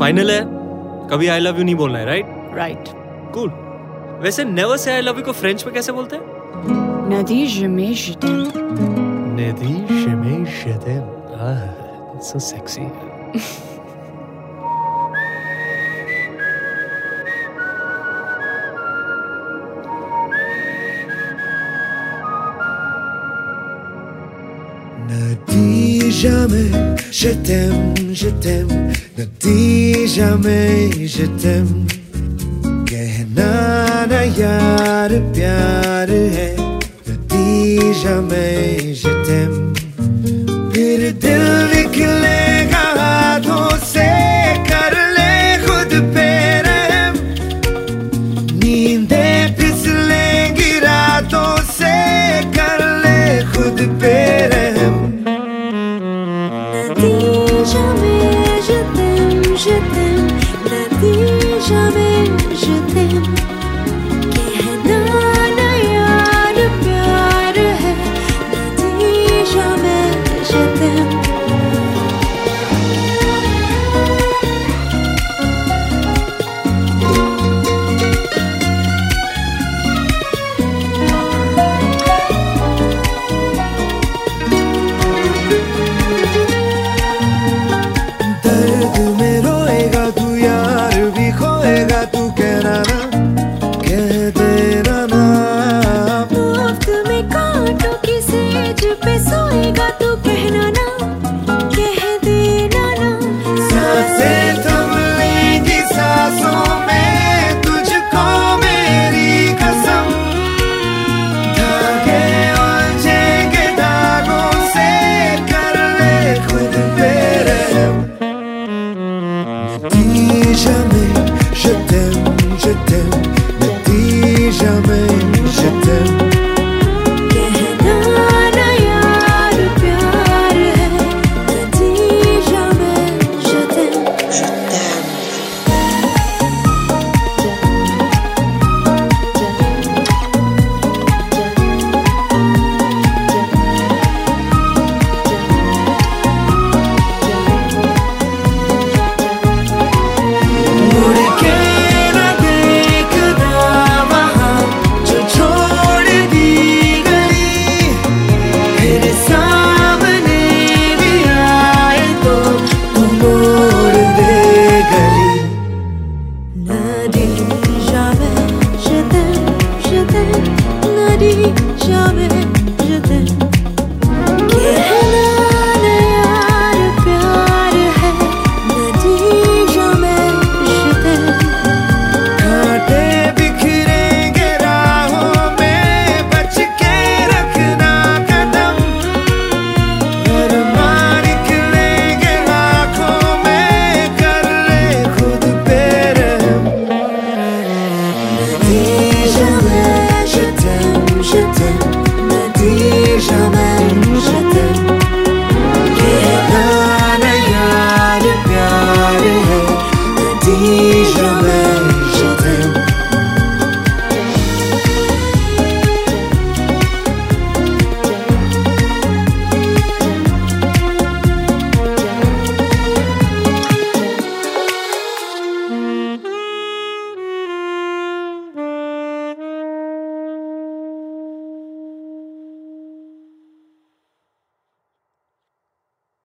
Final है। कभी आई love you नहीं बोलना है राइट राइट कूल वैसे नेवर से आई लव यू को फ्रेंच में कैसे बोलते हैं? नदी जमे जितम नेदी आह so sexy Ne dis jamais je t'aime, je t'aime. Ne dis jamais je t'aime. कहना न यार प्यार है न दी jamais je t'aime. कहना प्यार है. jamais je t'aime jamais